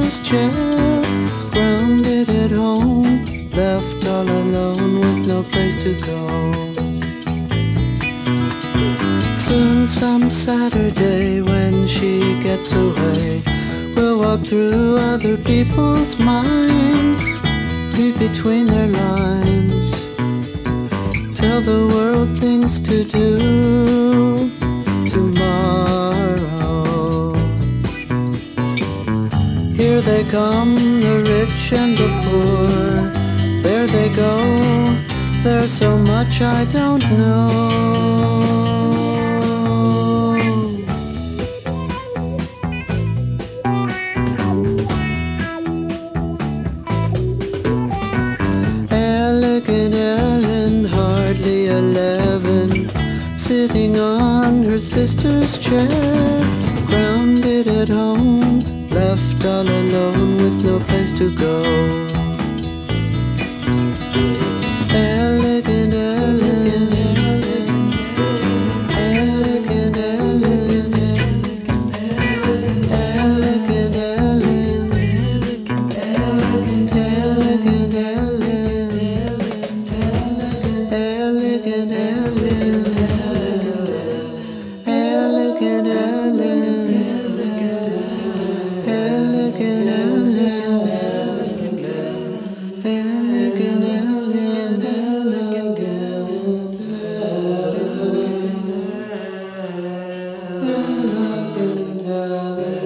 sister's chair. Grounded at home, left all alone with no place to go. Soon, some Saturday, when she gets away, we'll walk through other people's minds, read between their lines, tell the world things to do Here they come, the rich and the poor. There they go, there's so much I don't know. Elegant Ellen, hardly eleven, sitting on her sister's chair, grounded at home, to go. love could never